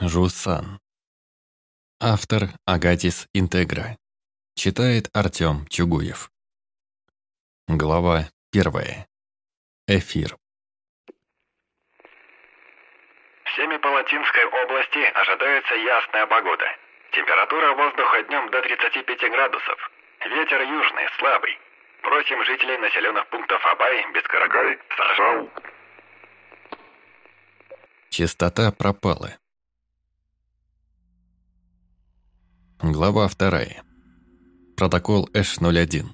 Жусан. Автор Агатис Интегра. Читает Артём Чугуев. Глава первая. Эфир. В Семипалатинской области ожидается ясная погода. Температура воздуха днем до 35 градусов. Ветер южный, слабый. Просим жителей населенных пунктов Абай, Бескарагай, Сажал. Чистота пропала. Глава вторая. Протокол Эш-01.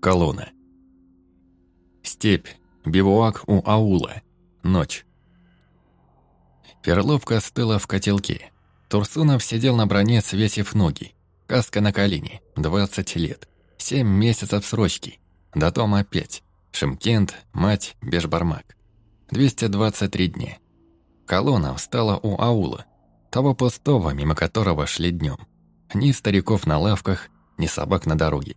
Колонна. Степь. Бивуак у аула. Ночь. Перловка стыла в котелке. Турсунов сидел на броне, свесив ноги. Каска на колени. 20 лет. 7 месяцев срочки. До дома 5. Шимкент, мать, Бешбармак. 223 дня. Колонна встала у аула. Того пустого, мимо которого шли днем. Ни стариков на лавках, ни собак на дороге.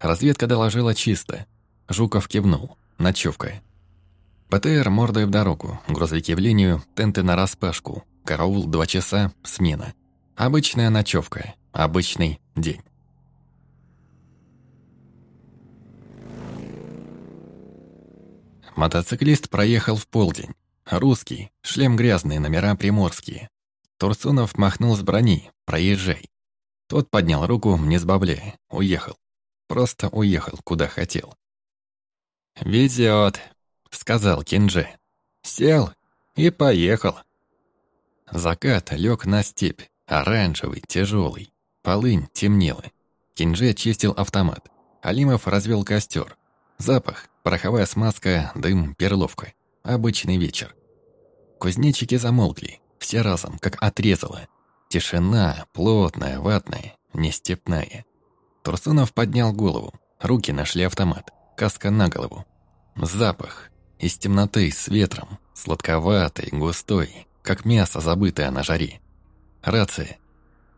Разведка доложила чисто. Жуков кивнул. Ночевка. ПТР мордой в дорогу, грузовики в линию, тенты на распашку. Караул два часа, смена. Обычная ночевка, обычный день. Мотоциклист проехал в полдень. Русский, шлем грязный, номера приморские. Турсунов махнул с брони, проезжай. Тот поднял руку, не сбавляя, уехал. Просто уехал, куда хотел. «Везет», — сказал Кинджи. «Сел и поехал». Закат лег на степь, оранжевый, тяжелый. Полынь темнела. Кинджи чистил автомат. Алимов развел костер. Запах, пороховая смазка, дым, перловка. Обычный вечер. Кузнечики замолкли, все разом, как отрезало. Тишина, плотная, ватная, нестепная. Турсунов поднял голову. Руки нашли автомат. Каска на голову. Запах. Из темноты, с ветром. Сладковатый, густой, как мясо, забытое на жаре. Рация.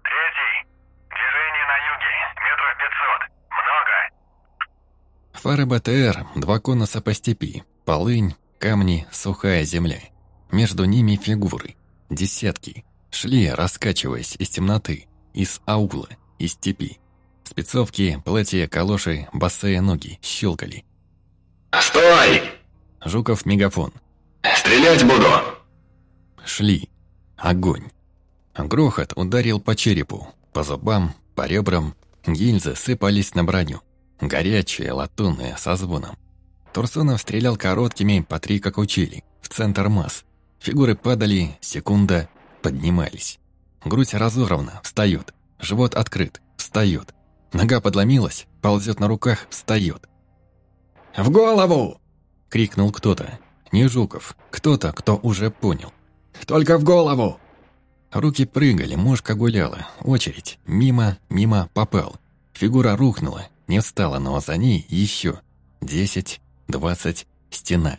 Третий. Движение на юге. Метров пятьсот. Много. Фары БТР, два конуса по степи. Полынь, камни, сухая земля. Между ними фигуры. Десятки. Шли, раскачиваясь из темноты, из аула, из степи. Спецовки, платья, калоши, босые ноги щелкали. Стой! Жуков мегафон. Стрелять буду! Шли. Огонь. Грохот ударил по черепу, по зубам, по ребрам. Гильзы сыпались на броню. Горячие, латунные, со звоном. Турсунов стрелял короткими, по три, как учили, в центр масс. Фигуры падали, секунда, поднимались. Грудь разорвана, встает. Живот открыт, встает. Нога подломилась, ползет на руках, встает. «В голову!» — крикнул кто-то. Не Жуков, кто-то, кто уже понял. «Только в голову!» Руки прыгали, мушка гуляла. Очередь. Мимо, мимо, попал. Фигура рухнула, не встала, но за ней еще. Десять, двадцать, стена.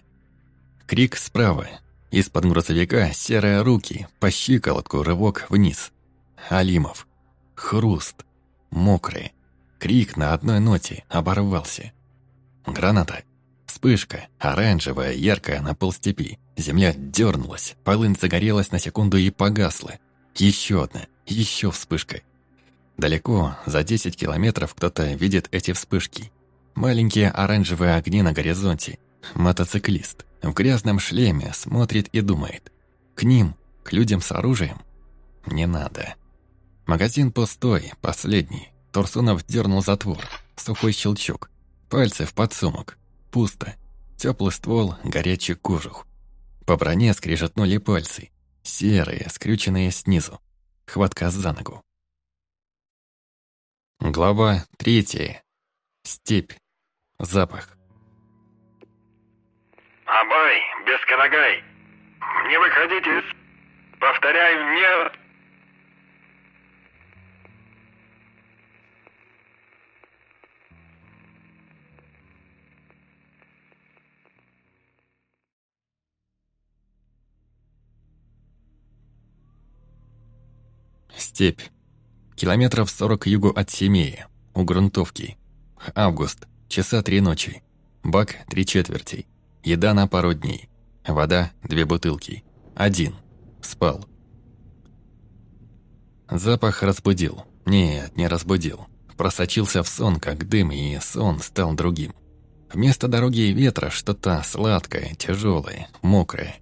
Крик справа. Из-под грузовика серые руки, по щиколотку рывок вниз. Алимов. Хруст. Мокрый. Крик на одной ноте оборвался. Граната. Вспышка, оранжевая, яркая на полстепи. Земля дернулась, полынь загорелась на секунду и погасла. Еще одна, еще вспышка. Далеко, за 10 километров, кто-то видит эти вспышки. Маленькие оранжевые огни на горизонте. Мотоциклист в грязном шлеме смотрит и думает. К ним, к людям с оружием? Не надо. Магазин пустой, последний. Турсунов дернул затвор. Сухой щелчок. Пальцы в подсумок. Пусто. Теплый ствол, горячий кожух. По броне скрежетнули пальцы. Серые, скрюченные снизу. Хватка за ногу. Глава третья. Степь. Запах. Абай, Бескарагай. Не выходите из... Повторяю, не... Степь. Километров сорок югу от Семеи. У грунтовки. Август. Часа три ночи. Бак три четверти. Еда на пару дней. Вода две бутылки. Один. Спал. Запах разбудил. Нет, не разбудил. Просочился в сон, как дым, и сон стал другим. Вместо дороги и ветра что-то сладкое, тяжелое, мокрое.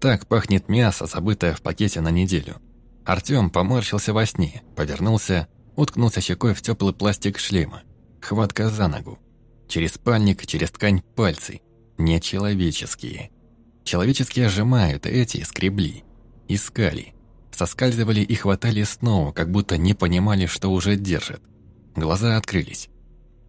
Так пахнет мясо, забытое в пакете на неделю. Артём поморщился во сне, повернулся, уткнулся щекой в теплый пластик шлема. Хватка за ногу. Через спальник, через ткань пальцы. Нечеловеческие. Человеческие сжимают, эти скребли. Искали. Соскальзывали и хватали снова, как будто не понимали, что уже держат. Глаза открылись.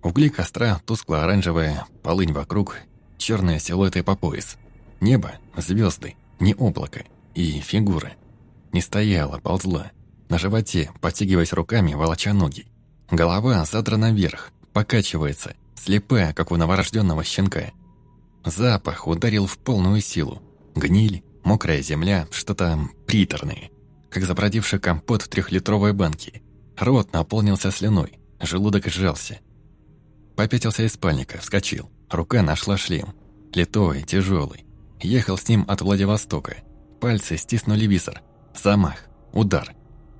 Угли костра, тускло-оранжевая, полынь вокруг, черные силуэты по пояс. Небо, звезды, не облако и фигура. Не стояла, ползла. На животе, подтягиваясь руками, волоча ноги. Голова задрана вверх, покачивается, слепая, как у новорожденного щенка. Запах ударил в полную силу. Гниль, мокрая земля, что-то приторное. Как забродивший компот в трехлитровой банке. Рот наполнился слюной, желудок сжался. Попятился из спальника, вскочил. Рука нашла шлем. Литой, тяжелый. Ехал с ним от Владивостока. Пальцы стиснули визор. Замах. Удар.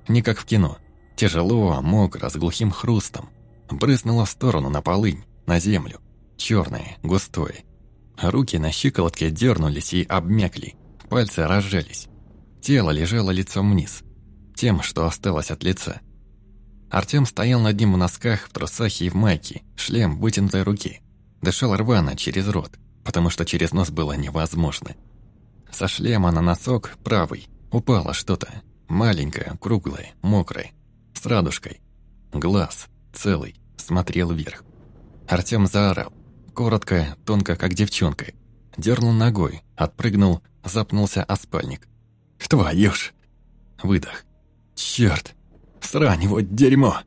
Не как в кино. Тяжело, мокро, с глухим хрустом. Брызнуло в сторону на полынь, на землю. Черное, густое. Руки на щиколотке дернулись и обмякли. Пальцы разжались. Тело лежало лицом вниз. Тем, что осталось от лица. Артём стоял над ним в носках, в трусах и в майке, шлем вытянутой руки. Дышал рвано через рот, потому что через нос было невозможно. Со шлема на носок, правый, упало что-то. Маленькое, круглое, мокрое, с радужкой. Глаз, целый, смотрел вверх. Артём заорал. Коротко, тонко, как девчонка. Дернул ногой, отпрыгнул, запнулся о спальник. «Твою ж!» Выдох. «Чёрт! Срань, вот дерьмо!»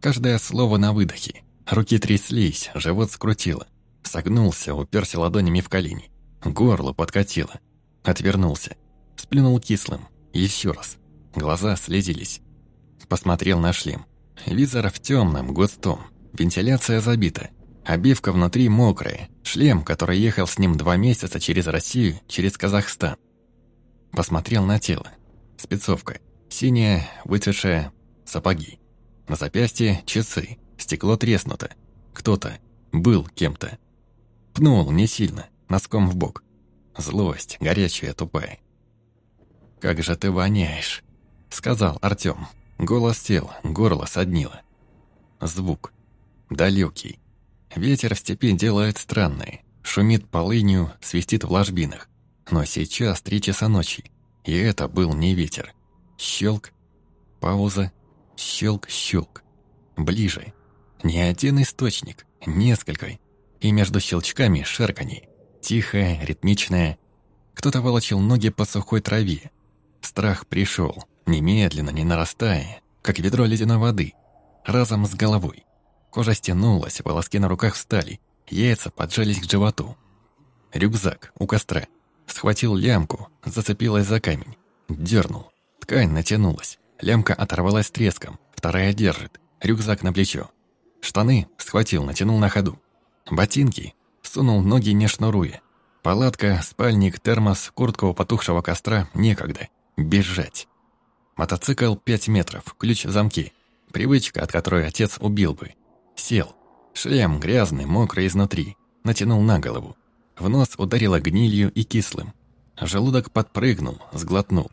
Каждое слово на выдохе. Руки тряслись, живот скрутило. Согнулся, уперся ладонями в колени. Горло подкатило. Отвернулся. Сплюнул кислым. Еще раз. Глаза слезились. Посмотрел на шлем. Визор в темном, густом. Вентиляция забита. Обивка внутри мокрая. Шлем, который ехал с ним два месяца через Россию, через Казахстан. Посмотрел на тело. Спецовка. Синяя, выцветшая, сапоги. На запястье часы. Стекло треснуто. Кто-то. Был кем-то. Пнул не сильно, носком в бок. Злость, горячая, тупая. «Как же ты воняешь!» — сказал Артём. Голос сел, горло соднило. Звук. Далекий. Ветер в степи делает странное. Шумит полынью, свистит в ложбинах. Но сейчас три часа ночи. И это был не ветер. Щелк, пауза, щелк-щелк. Ближе. Не один источник, несколько. И между щелчками шарканье. Тихое, ритмичное. Кто-то волочил ноги по сухой траве. Страх пришел, немедленно, не нарастая, как ведро ледяной воды. Разом с головой. Кожа стянулась, волоски на руках встали. Яйца поджались к животу. Рюкзак у костра. Схватил лямку, зацепилась за камень. Дернул. Ткань натянулась. Лямка оторвалась треском. Вторая держит. Рюкзак на плечо. Штаны схватил, натянул на ходу. Ботинки сунул ноги не шнуруя. Палатка, спальник, термос, куртка у потухшего костра некогда. Бежать. Мотоцикл пять метров, ключ в замке. Привычка, от которой отец убил бы. Сел. Шлем грязный, мокрый изнутри. Натянул на голову. В нос ударило гнилью и кислым. Желудок подпрыгнул, сглотнул.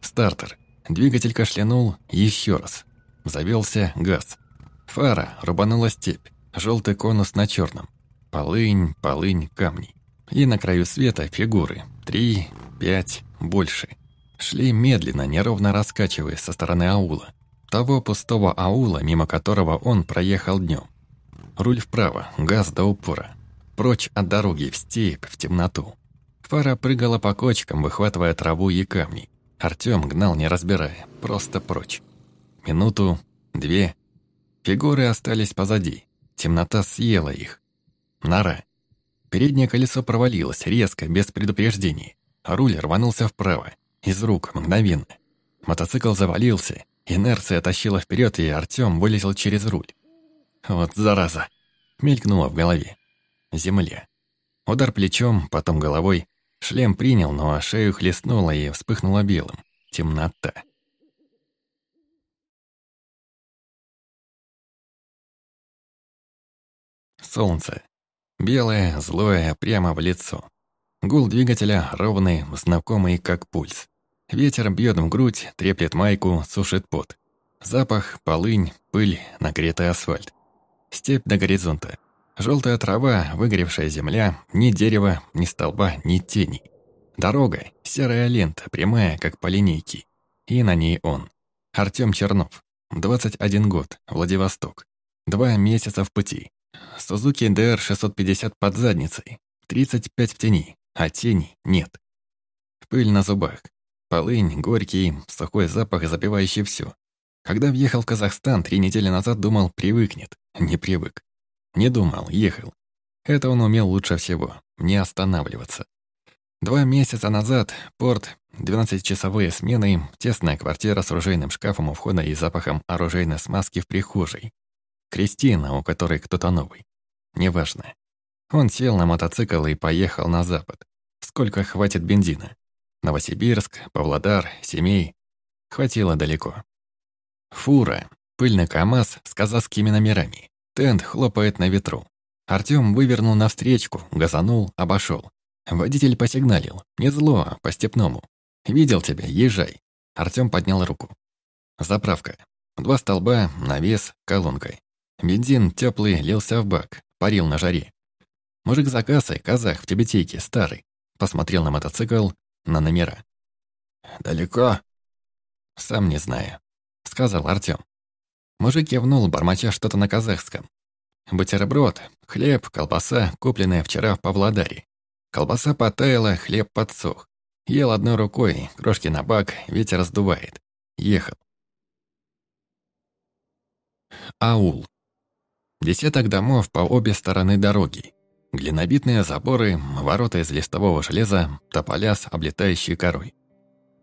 Стартер. Двигатель кашлянул еще раз. Завелся газ. Фара рубанула степь. Желтый конус на черном. Полынь, полынь, камни. И на краю света фигуры. Три, пять, больше. Шли медленно, неровно раскачиваясь со стороны аула. Того пустого аула, мимо которого он проехал днем. Руль вправо, газ до упора. Прочь от дороги, в степь, в темноту. Фара прыгала по кочкам, выхватывая траву и камни. Артём гнал, не разбирая, просто прочь. Минуту, две. Фигуры остались позади. Темнота съела их. Нора. Переднее колесо провалилось, резко, без предупреждений. Руль рванулся вправо. Из рук, мгновенно. Мотоцикл завалился. Инерция тащила вперед, и Артем вылетел через руль. Вот зараза! Мелькнуло в голове. Земле. Удар плечом, потом головой. Шлем принял, но шею хлестнуло и вспыхнуло белым. Темнота. Солнце. Белое, злое, прямо в лицо. Гул двигателя ровный, знакомый как пульс. Ветер бьет в грудь, треплет майку, сушит пот. Запах, полынь, пыль, нагретый асфальт. Степь до горизонта. Желтая трава, выгоревшая земля, ни дерева, ни столба, ни тени. Дорога, серая лента, прямая, как по линейке. И на ней он. Артём Чернов. 21 год, Владивосток. Два месяца в пути. Сузуки ДР-650 под задницей. 35 в тени, а тени нет. Пыль на зубах. Полынь, горький, сухой запах, запивающий все. Когда въехал в Казахстан три недели назад, думал, привыкнет. Не привык. Не думал, ехал. Это он умел лучше всего, не останавливаться. Два месяца назад порт, 12-часовые смены, тесная квартира с оружейным шкафом у входа и запахом оружейной смазки в прихожей. Кристина, у которой кто-то новый. Неважно. Он сел на мотоцикл и поехал на запад. Сколько хватит бензина? Новосибирск, Павлодар, Семей. Хватило далеко. Фура, пыльный КамАЗ с казахскими номерами. Тент хлопает на ветру. Артём вывернул навстречку, газанул, обошел. Водитель посигналил. Не зло, по-степному. «Видел тебя, езжай». Артём поднял руку. Заправка. Два столба, навес, колонкой. Бензин теплый лился в бак, парил на жаре. Мужик за кассой, казах в тибетейке, старый. Посмотрел на мотоцикл, на номера. «Далеко?» «Сам не знаю», — сказал Артём. Мужик кивнул, бормоча что-то на казахском. Бутерброд, хлеб, колбаса, купленная вчера в Павлодаре. Колбаса потаяла, хлеб подсох. Ел одной рукой, крошки на бак, ветер раздувает. Ехал. Аул. Десяток домов по обе стороны дороги. Глинобитные заборы, ворота из листового железа, тополя с облетающей корой.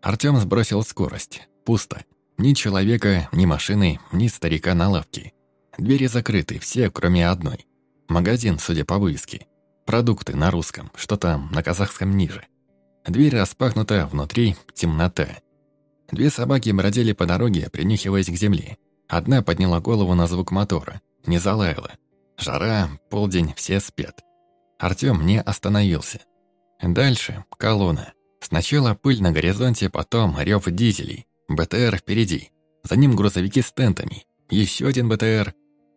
Артём сбросил скорость. Пусто. Ни человека, ни машины, ни старика на лавке. Двери закрыты, все, кроме одной. Магазин, судя по вывеске. Продукты на русском, что-то на казахском ниже. Дверь распахнута, внутри темнота. Две собаки бродили по дороге, принюхиваясь к земле. Одна подняла голову на звук мотора, не залаяла. Жара, полдень, все спят. Артём не остановился. Дальше колонна. Сначала пыль на горизонте, потом рев дизелей. БТР впереди. За ним грузовики с тентами. Еще один БТР.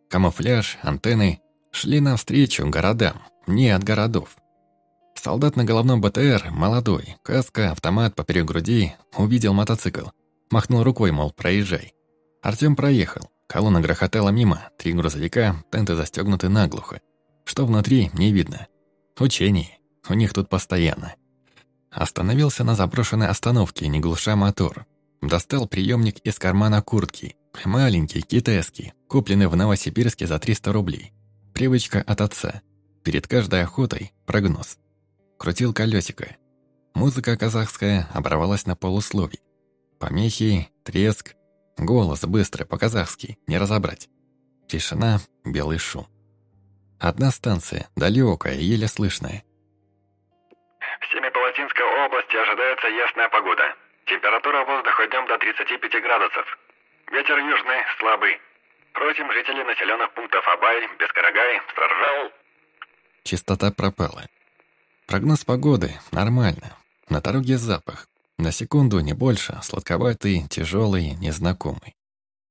Камуфляж, антенны. Шли навстречу городам, не от городов. Солдат на головном БТР, молодой, каска, автомат поперек груди, увидел мотоцикл. Махнул рукой, мол, проезжай. Артём проехал. Колонна грохотала мимо, три грузовика, тенты застегнуты наглухо. Что внутри, не видно. Учение. У них тут постоянно. Остановился на заброшенной остановке, не глуша мотор. Достал приемник из кармана куртки. Маленький, китайский, купленный в Новосибирске за 300 рублей. Привычка от отца. Перед каждой охотой прогноз. Крутил колесико. Музыка казахская оборвалась на полусловии. Помехи, треск, голос быстрый по-казахски, не разобрать. Тишина, белый шум. Одна станция, далекая, еле слышная. В Семипалатинской области ожидается ясная погода. Температура воздуха днем до 35 градусов. Ветер южный, слабый. Просим жителей населенных пунктов Абай, Бескарагай, Саржал. Чистота пропала. Прогноз погоды нормально. На дороге запах. На секунду, не больше, сладковатый, тяжелый, незнакомый.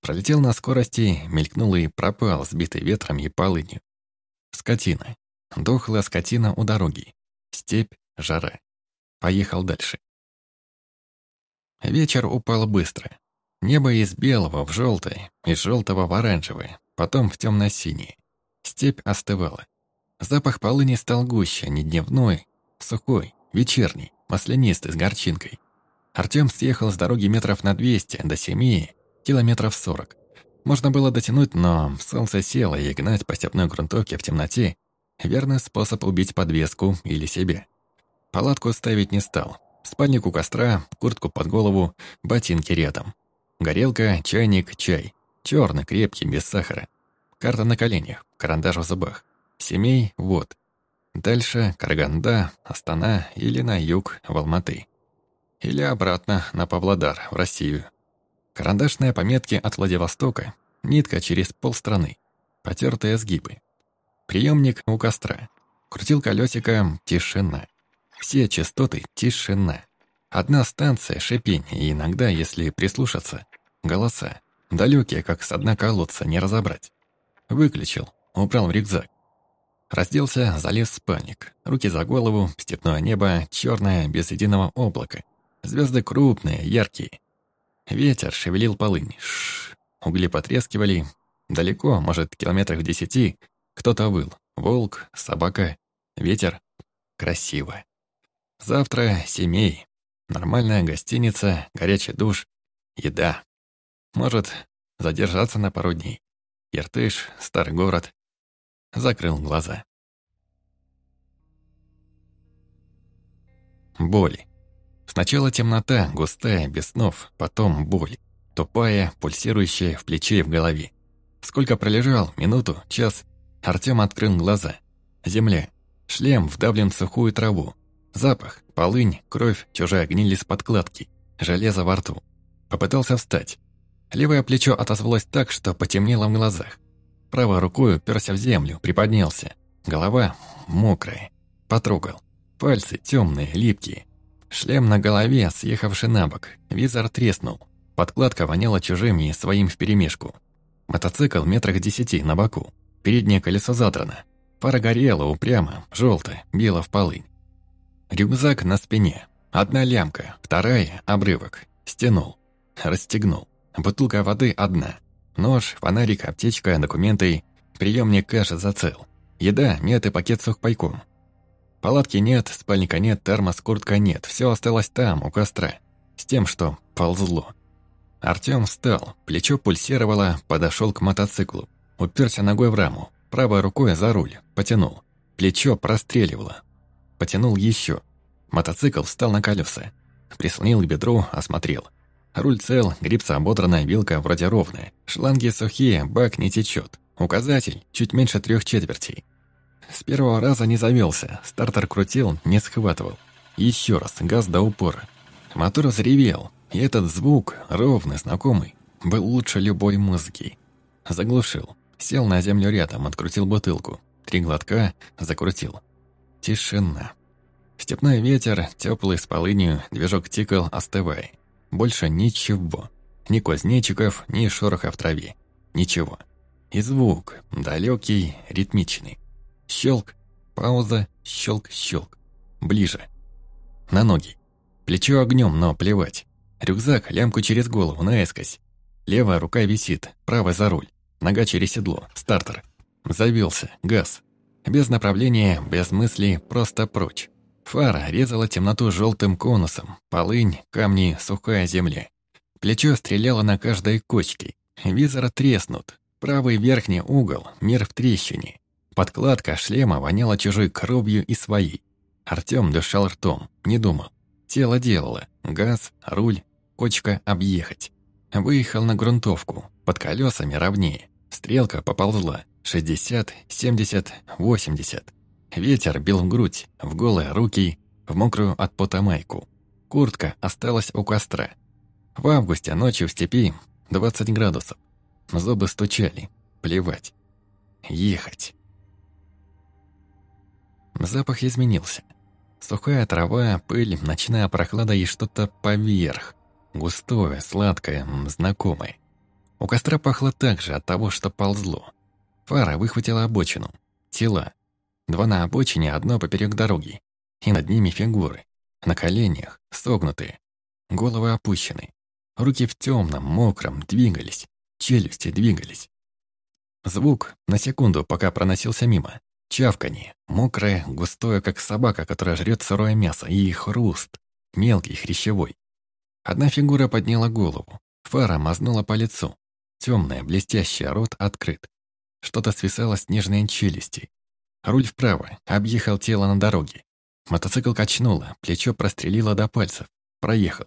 Пролетел на скорости, мелькнул и пропал, сбитый ветром и полынью. Скотина. Дохлая скотина у дороги. Степь, жара. Поехал дальше. Вечер упал быстро. Небо из белого в желтое, из желтого в оранжевое, потом в темно-синее. Степь остывала. Запах полыни стал гуще, не дневной, сухой, вечерний, маслянистый, с горчинкой. Артём съехал с дороги метров на 200, до семи, километров 40. Можно было дотянуть, но солнце село, и гнать по степной грунтовке в темноте — верный способ убить подвеску или себя. Палатку ставить не стал, Спальник у костра, куртку под голову, ботинки рядом. Горелка, чайник, чай. Черный, крепкий, без сахара. Карта на коленях, карандаш в зубах. Семей – вот. Дальше Караганда, Астана или на юг, в Алматы. Или обратно на Павлодар, в Россию. Карандашные пометки от Владивостока, нитка через полстраны, потертые сгибы. Приемник у костра. Крутил колесико, тишина. Все частоты – тишина. Одна станция – шипение, и иногда, если прислушаться, голоса. Далекие, как с дна колодца, не разобрать. Выключил, убрал в рюкзак. Разделся, залез в спальник. Руки за голову, степное небо, черное, без единого облака. Звезды крупные, яркие. Ветер шевелил полынь. Шш. Угли потрескивали. Далеко, может, километрах в десяти, кто-то выл. Волк, собака, ветер. Красиво. Завтра семей. Нормальная гостиница, горячий душ, еда. Может, задержаться на пару дней. Иртыш, старый город. Закрыл глаза. Боль. Сначала темнота, густая, без снов, потом боль. Тупая, пульсирующая в плече и в голове. Сколько пролежал, минуту, час, Артём открыл глаза. Земля. Шлем вдавлен в сухую траву. Запах, полынь, кровь, чужая гниль из подкладки. Железо во рту. Попытался встать. Левое плечо отозвалось так, что потемнело в глазах. Правой рукой уперся в землю, приподнялся. Голова мокрая. Потрогал. Пальцы темные, липкие. Шлем на голове, съехавший на бок. Визор треснул. Подкладка воняла чужим и своим вперемешку. Мотоцикл метрах десяти на боку. Переднее колесо задрано. Пара горела упрямо, желтая, била в полынь. Рюкзак на спине. Одна лямка, вторая – обрывок. Стянул. Расстегнул. Бутылка воды одна. Нож, фонарик, аптечка, документы. Приемник кэша зацел. Еда, мед и пакет сухпайком. Палатки нет, спальника нет, термос, куртка нет. Все осталось там, у костра. С тем, что ползло. Артём встал, плечо пульсировало, подошел к мотоциклу. Уперся ногой в раму, правой рукой за руль, потянул. Плечо простреливало. Потянул еще. Мотоцикл встал на колеса. Прислонил к бедру, осмотрел. Руль цел, грибца ободранная, вилка вроде ровная. Шланги сухие, бак не течет. Указатель чуть меньше трех четвертей. С первого раза не завелся, стартер крутил, не схватывал. Еще раз, газ до упора. Мотор заревел, и этот звук, ровный, знакомый, был лучше любой музыки. Заглушил. Сел на землю рядом, открутил бутылку. Три глотка, закрутил. Тишина. Степной ветер, теплый с полынью, движок тикал, остывай. Больше ничего. Ни кузнечиков, ни шороха в траве. Ничего. И звук, далекий, ритмичный. Щелк, пауза, щелк, щелк. Ближе. На ноги. Плечо огнем, но плевать. Рюкзак, лямку через голову, наискось. Левая рука висит, правая за руль. Нога через седло, стартер. Завелся, газ. Без направления, без мыслей, просто прочь. Фара резала темноту желтым конусом. Полынь, камни, сухая земля. Плечо стреляло на каждой кочке. Визор треснут. Правый верхний угол, мир в трещине. Подкладка шлема воняла чужой кровью и своей. Артём дышал ртом, не думал. Тело делало. Газ, руль, кочка объехать. Выехал на грунтовку. Под колесами ровнее. Стрелка поползла. 60, 70, 80. Ветер бил в грудь, в голые руки, в мокрую от пота майку. Куртка осталась у костра. В августе ночью в степи 20 градусов. Зубы стучали. Плевать. Ехать. Запах изменился. Сухая трава, пыль, ночная прохлада и что-то поверх. Густое, сладкое, знакомое. У костра пахло так же от того, что ползло. Фара выхватила обочину. Тела. Два на обочине, одно поперек дороги. И над ними фигуры. На коленях, согнутые. Головы опущены. Руки в темном, мокром, двигались. Челюсти двигались. Звук на секунду, пока проносился мимо. Чавканье, мокрое, густое, как собака, которая жрет сырое мясо, и хруст, мелкий, хрящевой. Одна фигура подняла голову. Фара мазнула по лицу. Темная, блестящая, рот открыт. Что-то свисало с нежной челюсти. Руль вправо, объехал тело на дороге. Мотоцикл качнуло, плечо прострелило до пальцев. Проехал.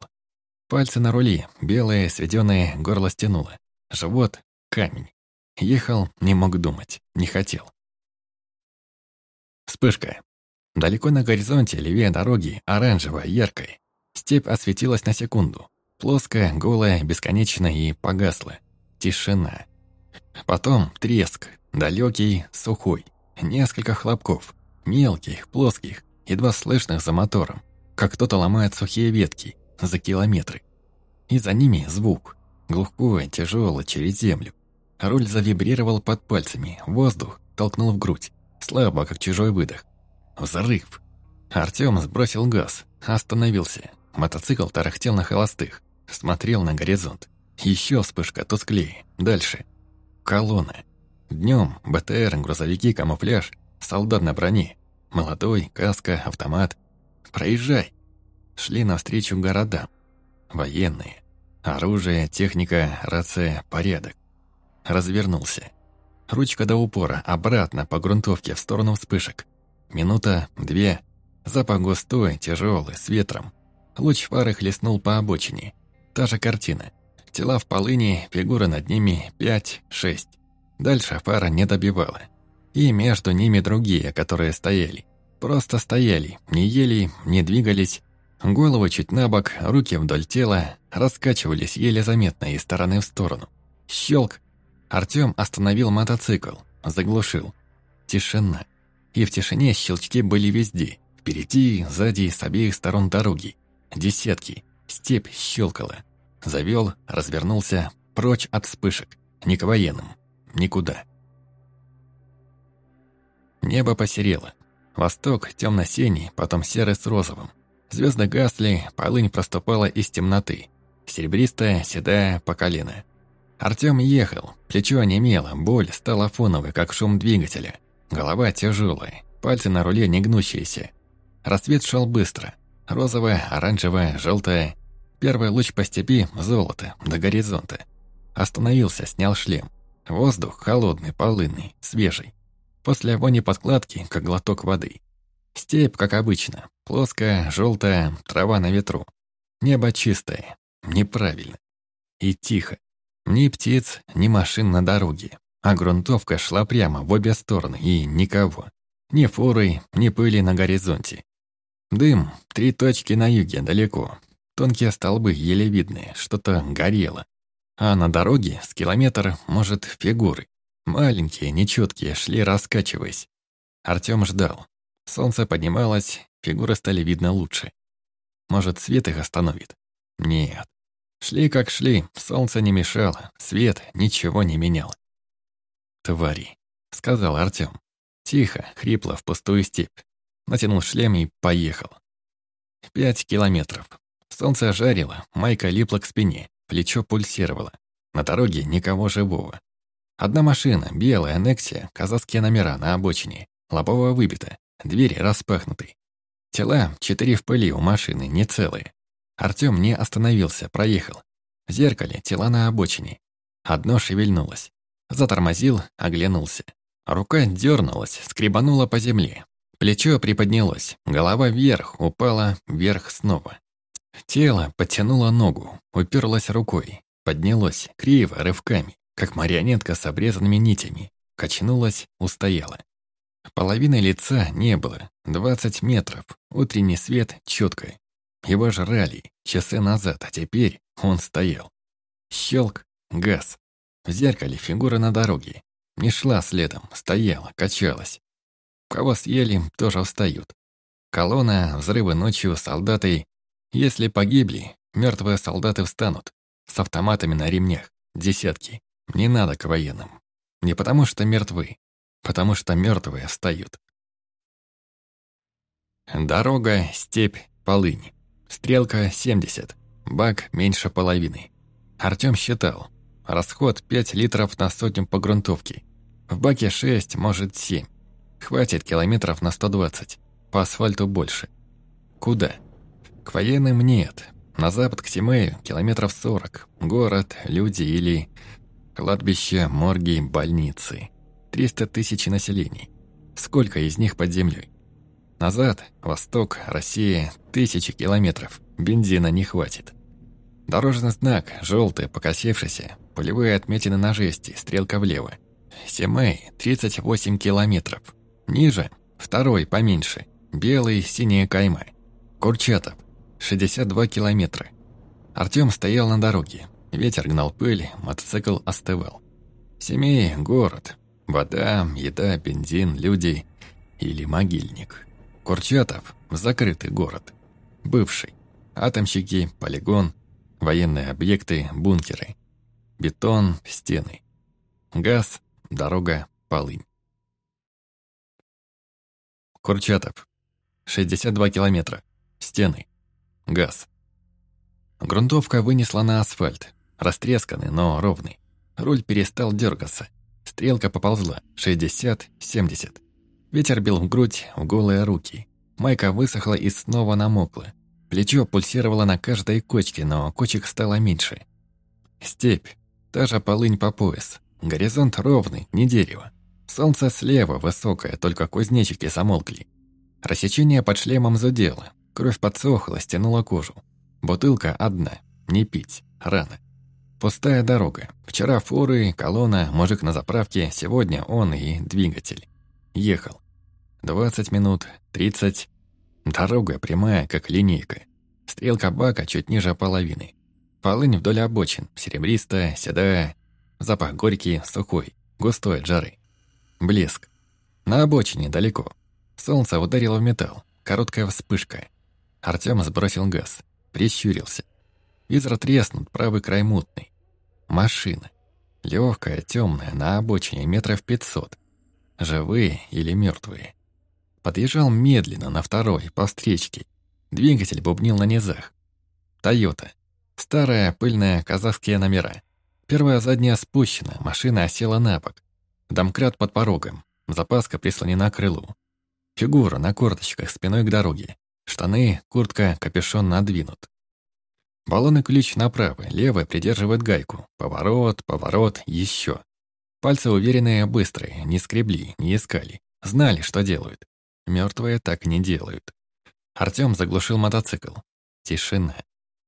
Пальцы на руле, белые, сведенные, горло стянуло. Живот — камень. Ехал, не мог думать, не хотел. Вспышка. Далеко на горизонте, левее дороги, оранжевая, яркая. Степь осветилась на секунду. Плоская, голая, бесконечная и погасла. Тишина. Потом треск, далекий, сухой. Несколько хлопков. Мелких, плоских, едва слышных за мотором. Как кто-то ломает сухие ветки за километры. И за ними звук. Глухой, тяжелый, через землю. Руль завибрировал под пальцами. Воздух толкнул в грудь. Слабо, как чужой выдох. Взрыв. Артём сбросил газ. Остановился. Мотоцикл тарахтел на холостых. Смотрел на горизонт. Еще вспышка, тусклее. Дальше. Колонна. Днем БТР, грузовики, камуфляж, солдат на броне. Молодой, каска, автомат. Проезжай. Шли навстречу городам. Военные. Оружие, техника, рация, порядок. Развернулся. Ручка до упора, обратно по грунтовке в сторону вспышек. Минута, две. Запах густой, тяжелый, с ветром. Луч фары хлестнул по обочине. Та же картина. Тела в полыни, фигуры над ними пять, шесть. Дальше фара не добивала. И между ними другие, которые стояли. Просто стояли, не ели, не двигались. Головы чуть на бок, руки вдоль тела, раскачивались еле заметно из стороны в сторону. Щелк. Артём остановил мотоцикл, заглушил. Тишина. И в тишине щелчки были везде. Впереди, сзади, с обеих сторон дороги. Десятки. Степь щелкала. Завёл, развернулся, прочь от вспышек. Не к военным никуда. Небо посерело. Восток темно-синий, потом серый с розовым. Звезды гасли, полынь проступала из темноты. Серебристая, седая, по колено. Артём ехал, плечо онемело, боль стала фоновой, как шум двигателя. Голова тяжелая, пальцы на руле не гнущиеся. Рассвет шел быстро. Розовая, оранжевая, желтая. Первый луч по степи – золото, до горизонта. Остановился, снял шлем. Воздух холодный, полынный, свежий. После вони подкладки, как глоток воды. Степь, как обычно, плоская, желтая, трава на ветру. Небо чистое, неправильно. И тихо. Ни птиц, ни машин на дороге. А грунтовка шла прямо в обе стороны, и никого. Ни фуры, ни пыли на горизонте. Дым, три точки на юге, далеко. Тонкие столбы еле видны, что-то горело. А на дороге с километр, может, фигуры. Маленькие, нечеткие, шли раскачиваясь. Артём ждал. Солнце поднималось, фигуры стали видно лучше. Может, свет их остановит? Нет. Шли как шли, солнце не мешало, свет ничего не менял. «Твари», — сказал Артём. Тихо, хрипло, в пустую степь. Натянул шлем и поехал. Пять километров. Солнце жарило, майка липла к спине. Плечо пульсировало. На дороге никого живого. Одна машина, белая, Нексия, казахские номера на обочине. Лобовая выбита, двери распахнуты. Тела четыре в пыли у машины, не целые. Артём не остановился, проехал. В зеркале тела на обочине. Одно шевельнулось. Затормозил, оглянулся. Рука дернулась, скребанула по земле. Плечо приподнялось, голова вверх, упала вверх снова. Тело подтянуло ногу, уперлось рукой, поднялось криво, рывками, как марионетка с обрезанными нитями, качнулась, устояла. Половины лица не было, двадцать метров, утренний свет четко. Его жрали часы назад, а теперь он стоял. Щелк, газ. В зеркале фигура на дороге. Не шла следом, стояла, качалась. Кого съели, тоже встают. Колонна, взрывы ночью, солдаты если погибли, мертвые солдаты встанут. С автоматами на ремнях. Десятки. Не надо к военным. Не потому что мертвы. Потому что мертвые встают. Дорога, степь, полынь. Стрелка 70. Бак меньше половины. Артём считал. Расход 5 литров на сотню по грунтовке. В баке 6, может 7. Хватит километров на 120. По асфальту больше. Куда? К военным нет. На запад к Тимею километров сорок. Город, люди или... Кладбище, морги, больницы. Триста тысяч населений. Сколько из них под землей? Назад, восток, Россия, тысячи километров. Бензина не хватит. Дорожный знак, желтый, покосившийся, полевые отметины на жести, стрелка влево. Семей, 38 километров. Ниже, второй, поменьше, белый, синяя кайма. Курчатов, 62 километра. Артём стоял на дороге. Ветер гнал пыль, мотоцикл остывал. Семей, город. Вода, еда, бензин, люди или могильник. Курчатов – закрытый город. Бывший. Атомщики, полигон, военные объекты, бункеры. Бетон, стены. Газ, дорога, полынь. Курчатов. 62 километра. Стены. Газ. Грунтовка вынесла на асфальт. Растресканный, но ровный. Руль перестал дергаться. Стрелка поползла. 60-70. Ветер бил в грудь, в голые руки. Майка высохла и снова намокла. Плечо пульсировало на каждой кочке, но кочек стало меньше. Степь. Та же полынь по пояс. Горизонт ровный, не дерево. Солнце слева, высокое, только кузнечики замолкли. Рассечение под шлемом задело. Кровь подсохла, стянула кожу. Бутылка одна. Не пить. Рано. Пустая дорога. Вчера фуры, колонна, мужик на заправке, сегодня он и двигатель. Ехал. 20 минут, 30. Дорога прямая, как линейка. Стрелка бака чуть ниже половины. Полынь вдоль обочин, серебристая, седая. Запах горький, сухой, густой от жары. Блеск. На обочине далеко. Солнце ударило в металл. Короткая вспышка. Артём сбросил газ. Прищурился. Визор треснут, правый край мутный. Машина. Легкая, темная, на обочине метров пятьсот. Живые или мертвые. Подъезжал медленно на второй, по встречке. Двигатель бубнил на низах. «Тойота». Старая, пыльная, казахские номера. Первая задняя спущена, машина осела на бок. Домкрат под порогом. Запаска прислонена к крылу. Фигура на корточках спиной к дороге. Штаны, куртка, капюшон надвинут. Баллонный ключ направо, левый придерживает гайку. Поворот, поворот, еще. Пальцы уверенные, быстрые, не скребли, не искали. Знали, что делают. Мертвые так не делают. Артём заглушил мотоцикл. Тишина.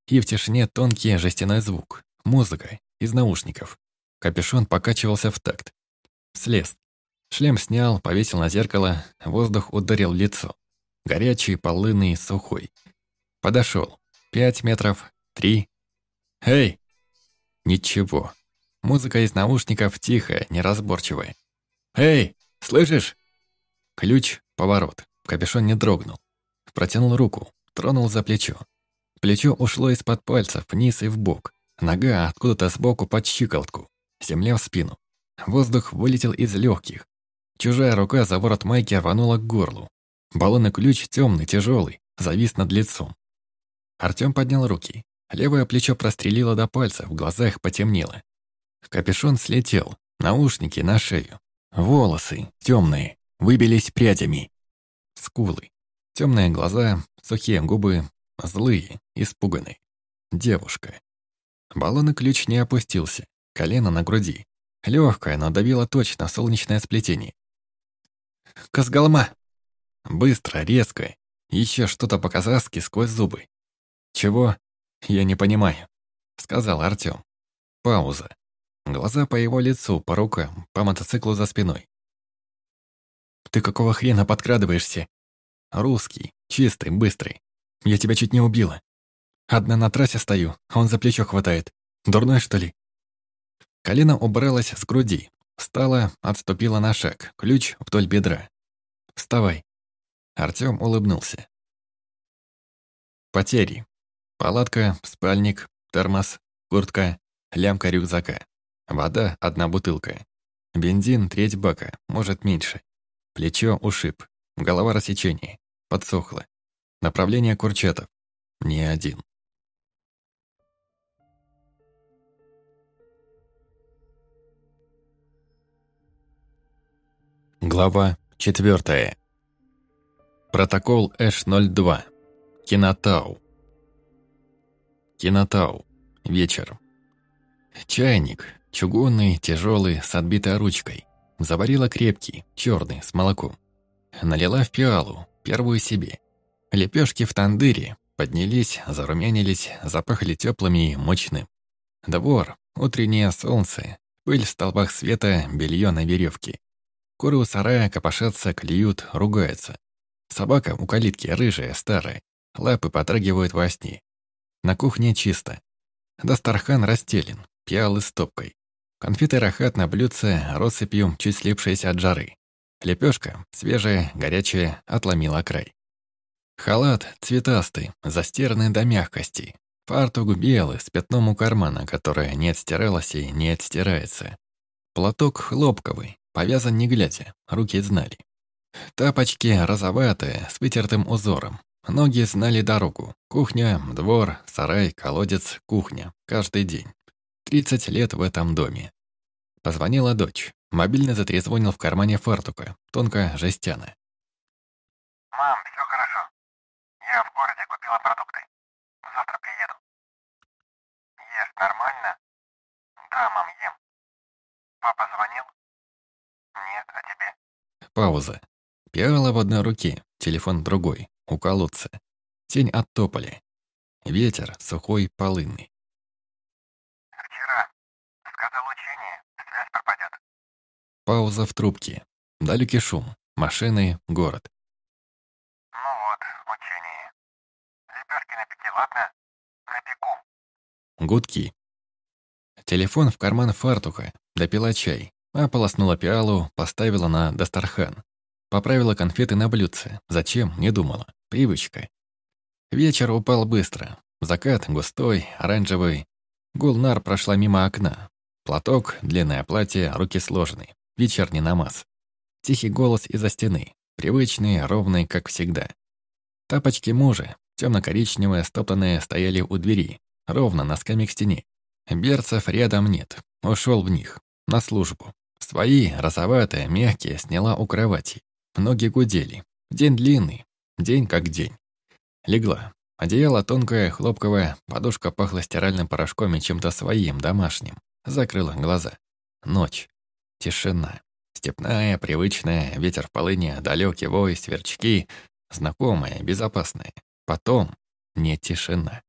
И в тишине тонкий жестяной звук. Музыка из наушников. Капюшон покачивался в такт. Слез. Шлем снял, повесил на зеркало, воздух ударил в лицо. Горячий, полынный, сухой. Подошел. Пять метров, три. «Эй!» Ничего. Музыка из наушников тихая, неразборчивая. «Эй, слышишь?» Ключ, поворот. Капюшон не дрогнул. Протянул руку, тронул за плечо. Плечо ушло из-под пальцев вниз и в бок. Нога откуда-то сбоку под щиколотку. Земля в спину. Воздух вылетел из легких. Чужая рука за ворот майки рванула к горлу. Баллонный ключ темный, тяжелый, завис над лицом. Артем поднял руки. Левое плечо прострелило до пальца, в глазах потемнело. Капюшон слетел, наушники на шею. Волосы, темные, выбились прядями. Скулы, темные глаза, сухие губы, злые, испуганные. Девушка. Баллонный ключ не опустился, колено на груди. Легкое, но давило точно солнечное сплетение. «Казгалма!» Быстро, резко. Еще что-то по-казахски сквозь зубы. «Чего? Я не понимаю», — сказал Артём. Пауза. Глаза по его лицу, по рукам, по мотоциклу за спиной. «Ты какого хрена подкрадываешься?» «Русский, чистый, быстрый. Я тебя чуть не убила. Одна на трассе стою, а он за плечо хватает. Дурной, что ли?» Колено убралось с груди. Встала, отступила на шаг, ключ вдоль бедра. «Вставай». Артём улыбнулся. Потери. Палатка, спальник, термос, куртка, лямка рюкзака. Вода – одна бутылка. Бензин – треть бака, может меньше. Плечо – ушиб. Голова рассечение. Подсохло. Направление Курчатов. Не один. Глава четвертая. Протокол Эш-02. Кинотау. Кинотау. Вечер. Чайник. Чугунный, тяжелый, с отбитой ручкой. Заварила крепкий, черный, с молоком. Налила в пиалу, первую себе. Лепешки в тандыре поднялись, зарумянились, запахли теплым и мучным. Двор, утреннее солнце, пыль в столбах света, белье на веревке. Куры у сарая копошатся, клюют, ругаются. Собака у калитки рыжая, старая. Лапы подрагивают во сне. На кухне чисто. Дастархан расстелен, пиалы стопкой. Конфеты рахат на блюдце, россыпью чуть слипшиеся от жары. Лепешка, свежая, горячая, отломила край. Халат цветастый, застиранный до мягкости. Фартук белый, с пятном у кармана, которое не отстиралось и не отстирается. Платок хлопковый, повязан не глядя, руки знали. Тапочки розоватые, с вытертым узором. Ноги знали дорогу. Кухня, двор, сарай, колодец, кухня. Каждый день. Тридцать лет в этом доме. Позвонила дочь. Мобильный затрезвонил в кармане фартука, тонко жестяно. «Мам, все хорошо. Я в городе купила продукты. Завтра приеду. Ешь нормально? Да, мам, ем. Папа звонил? Нет, а тебе? Пауза. Пиала в одной руке, телефон в другой, у колодца. Тень от тополя. Ветер сухой, полынный. Вчера. Сказал учения, связь пропадет. Пауза в трубке. Далекий шум. Машины, город. Ну вот, учения. Лепешки напеки, ладно? Напеку. Гудки. Телефон в карман фартука. Допила чай. Ополоснула пиалу, поставила на Дастархан. Поправила конфеты на блюдце. Зачем? Не думала. Привычка. Вечер упал быстро. Закат густой, оранжевый. Гулнар прошла мимо окна. Платок, длинное платье, руки сложены. Вечерний намаз. Тихий голос из-за стены. Привычный, ровный, как всегда. Тапочки мужа, темно-коричневые, стоптанные, стояли у двери. Ровно, носками к стене. Берцев рядом нет. Ушел в них. На службу. Свои, розоватые, мягкие, сняла у кровати. Ноги гудели. День длинный. День как день. Легла. Одеяло тонкое, хлопковое, подушка пахла стиральным порошком и чем-то своим, домашним. Закрыла глаза. Ночь. Тишина. Степная, привычная, ветер в полыни, далекий вой, сверчки. Знакомая, безопасная. Потом не тишина.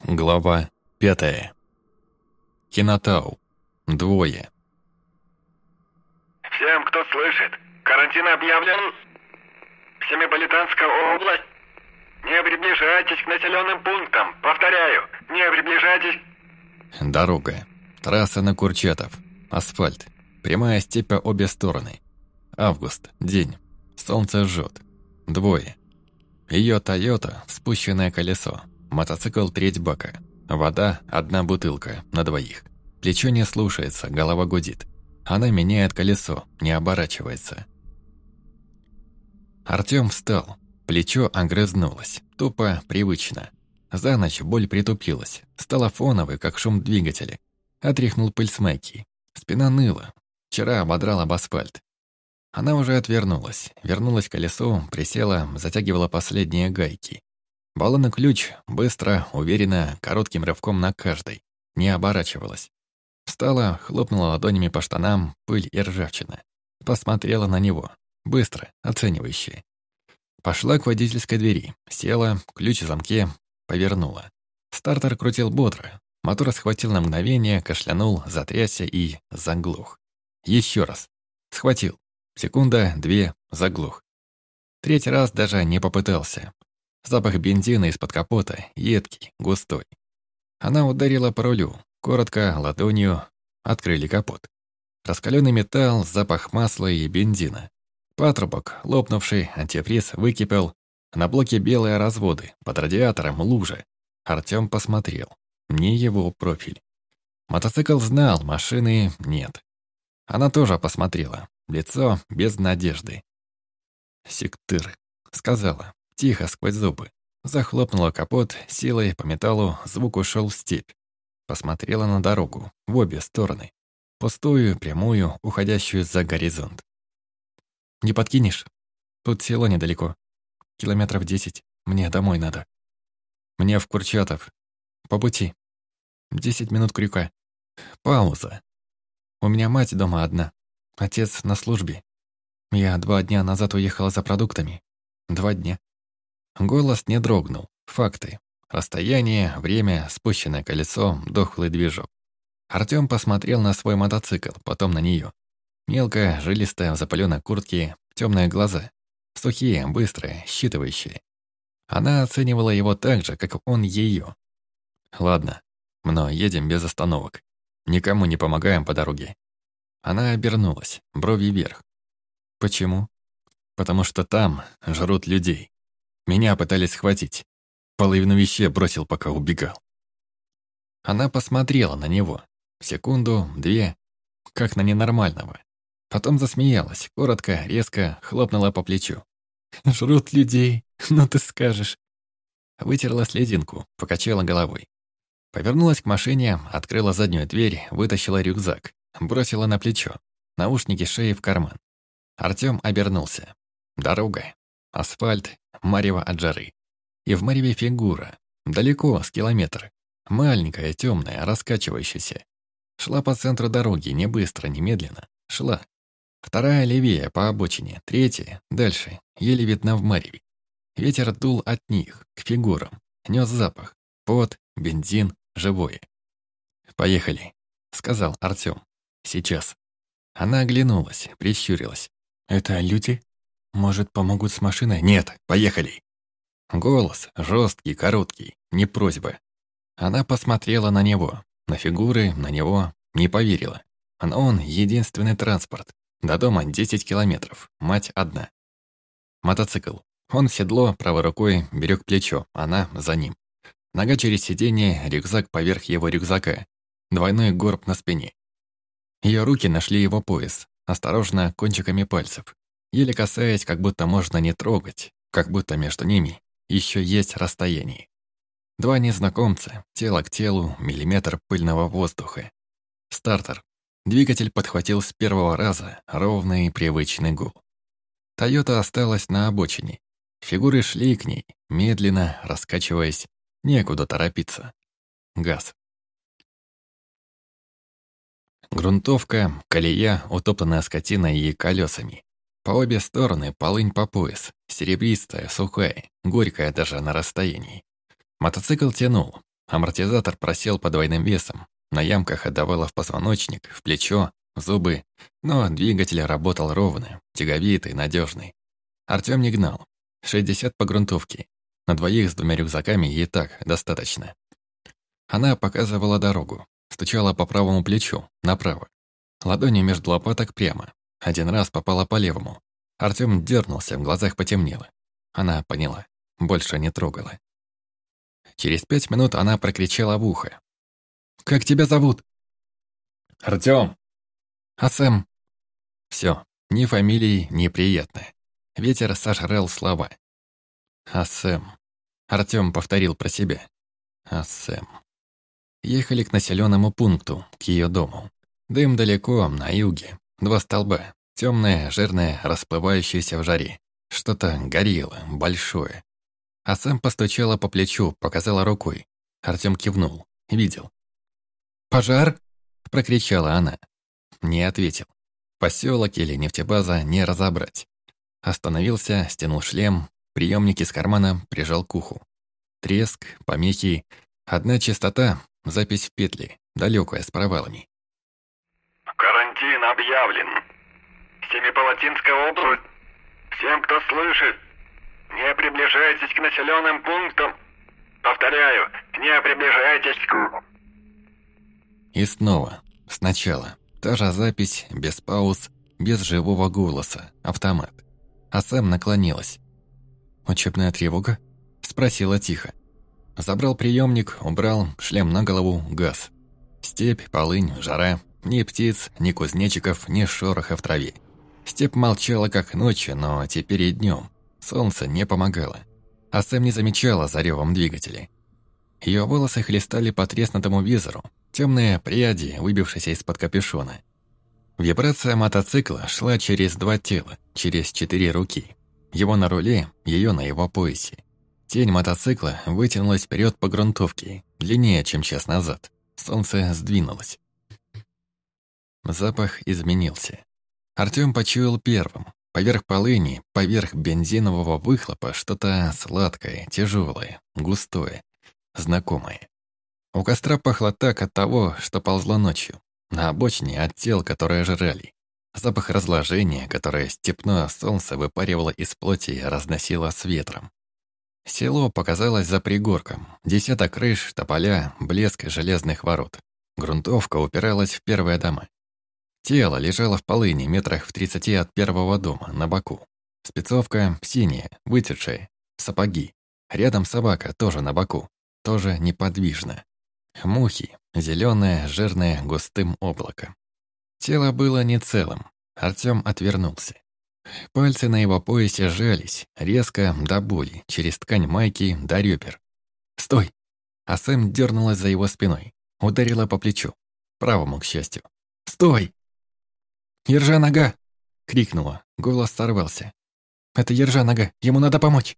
Глава пятая. Кинотау. Двое. Всем, кто слышит, карантин объявлен Семиполитанская область. Не приближайтесь к населенным пунктам. Повторяю, не приближайтесь. Дорога. Трасса на Курчатов. Асфальт. Прямая степь обе стороны. Август. День. Солнце жжет. Двое. Ее Тойота, спущенное колесо. Мотоцикл треть бака. Вода – одна бутылка, на двоих. Плечо не слушается, голова гудит. Она меняет колесо, не оборачивается. Артём встал. Плечо огрызнулось. Тупо, привычно. За ночь боль притупилась. Стала фоновой, как шум двигателя. Отряхнул пыль с майки. Спина ныла. Вчера ободрал об асфальт. Она уже отвернулась. Вернулась к колесу, присела, затягивала последние гайки. Баллонный ключ быстро, уверенно, коротким рывком на каждой. Не оборачивалась. Встала, хлопнула ладонями по штанам, пыль и ржавчина. Посмотрела на него. Быстро, оценивающе. Пошла к водительской двери. Села, ключ в замке, повернула. Стартер крутил бодро. Мотор схватил на мгновение, кашлянул, затрясся и заглох. Еще раз. Схватил. Секунда, две, заглох. Третий раз даже не попытался. Запах бензина из-под капота, едкий, густой. Она ударила по рулю, коротко, ладонью, открыли капот. Раскаленный металл, запах масла и бензина. Патрубок, лопнувший, антифриз выкипел. На блоке белые разводы, под радиатором лужа. Артём посмотрел. Не его профиль. Мотоцикл знал, машины нет. Она тоже посмотрела. Лицо без надежды. «Сектыр», — сказала. Тихо, сквозь зубы. Захлопнула капот, силой по металлу, звук ушел в степь. Посмотрела на дорогу, в обе стороны. Пустую, прямую, уходящую за горизонт. «Не подкинешь? Тут село недалеко. Километров десять. Мне домой надо. Мне в Курчатов. По пути. Десять минут крюка. Пауза. У меня мать дома одна. Отец на службе. Я два дня назад уехала за продуктами. Два дня. Голос не дрогнул. Факты. Расстояние, время, спущенное колесо, дохлый движок. Артём посмотрел на свой мотоцикл, потом на неё. Мелкая, жилистая, в запалённой куртке, тёмные глаза. Сухие, быстрые, считывающие. Она оценивала его так же, как он её. Ладно, но едем без остановок. Никому не помогаем по дороге. Она обернулась, брови вверх. Почему? Потому что там жрут людей. Меня пытались схватить. Половину вещей бросил, пока убегал. Она посмотрела на него. Секунду, две, как на ненормального. Потом засмеялась, коротко, резко, хлопнула по плечу. «Жрут людей, ну ты скажешь». Вытерла слезинку, покачала головой. Повернулась к машине, открыла заднюю дверь, вытащила рюкзак, бросила на плечо, наушники шеи в карман. Артём обернулся. Дорога, асфальт, марево от жары. И в мареве фигура, далеко, с километр. Маленькая, темная, раскачивающаяся. Шла по центру дороги, не быстро, не медленно. Шла. Вторая левее, по обочине. Третья, дальше, еле видна в мареве. Ветер дул от них, к фигурам. Нес запах. Пот, бензин, живое. «Поехали», — сказал Артём. «Сейчас». Она оглянулась, прищурилась. «Это люди? Может, помогут с машиной?» «Нет, поехали!» Голос жесткий, короткий, не просьба. Она посмотрела на него, на фигуры, на него, не поверила. Но он единственный транспорт. До дома 10 километров, мать одна. Мотоцикл. Он седло, правой рукой берег плечо, она за ним. Нога через сиденье, рюкзак поверх его рюкзака. Двойной горб на спине. Ее руки нашли его пояс, осторожно, кончиками пальцев. Еле касаясь, как будто можно не трогать, как будто между ними еще есть расстояние. Два незнакомца, тело к телу, миллиметр пыльного воздуха. Стартер. Двигатель подхватил с первого раза ровный и привычный гул. Тойота осталась на обочине. Фигуры шли к ней, медленно, раскачиваясь, некуда торопиться. Газ. Грунтовка, колея, утоптанная скотиной и колесами. По обе стороны полынь по пояс, серебристая, сухая, горькая даже на расстоянии. Мотоцикл тянул. Амортизатор просел под двойным весом. На ямках отдавало в позвоночник, в плечо, в зубы. Но двигатель работал ровно, тяговитый, надежный. Артём не гнал. 60 по грунтовке. На двоих с двумя рюкзаками ей так достаточно. Она показывала дорогу. Стучала по правому плечу, направо. Ладони между лопаток прямо. Один раз попала по левому. Артём дернулся, в глазах потемнело. Она поняла. Больше не трогала. Через пять минут она прокричала в ухо. «Как тебя зовут?» «Артём!» «А Сэм?» Всё, ни фамилии, ни приятно. Ветер сожрал слова. «А Сэм?» Артём повторил про себя. «А Сэм?» Ехали к населенному пункту, к ее дому. Дым далеко, на юге. Два столба. Темное, жирное, расплывающееся в жаре. Что-то горело, большое. А Сэм постучала по плечу, показала рукой. Артём кивнул. Видел. «Пожар?» – прокричала она. Не ответил. Посёлок или нефтебаза не разобрать. Остановился, стянул шлем, приемник из кармана прижал к уху. Треск, помехи, одна частота, запись в петли, далекая, с провалами. Карантин объявлен. Семипалатинская область. Всем, кто слышит, не приближайтесь к населенным пунктам. Повторяю, не приближайтесь к... И снова, сначала, та же запись, без пауз, без живого голоса, автомат. А Сэм наклонилась. «Учебная тревога?» – спросила тихо. Забрал приемник, убрал, шлем на голову, газ. Степь, полынь, жара, ни птиц, ни кузнечиков, ни шороха в траве. Степь молчала как ночью, но теперь и днем. Солнце не помогало. А Сэм не замечала за ревом двигателя. Ее волосы хлестали по треснутому визору, темные пряди, выбившиеся из-под капюшона. Вибрация мотоцикла шла через два тела, через четыре руки. Его на руле, ее на его поясе. Тень мотоцикла вытянулась вперед по грунтовке, длиннее, чем час назад. Солнце сдвинулось. Запах изменился. Артём почуял первым, Поверх полыни, поверх бензинового выхлопа что-то сладкое, тяжелое, густое, знакомое. У костра пахло так от того, что ползло ночью. На обочине от тел, которые жрали. Запах разложения, которое степное солнце выпаривало из плоти и разносило с ветром. Село показалось за пригорком. Десяток крыш, тополя, блеск железных ворот. Грунтовка упиралась в первые дома. Тело лежало в полыни метрах в тридцати от первого дома, на боку. Спецовка синяя, вытекшая, сапоги. Рядом собака, тоже на боку, тоже неподвижно. Мухи, зеленое, жирное, густым облаком. Тело было не целым. Артём отвернулся. Пальцы на его поясе сжались, резко, до боли, через ткань майки до ребер. «Стой!» А Сэм дернулась за его спиной, ударила по плечу. Правому, к счастью. «Стой!» «Ержа нога!» — крикнула. Голос сорвался. «Это Ержа нога, ему надо помочь!»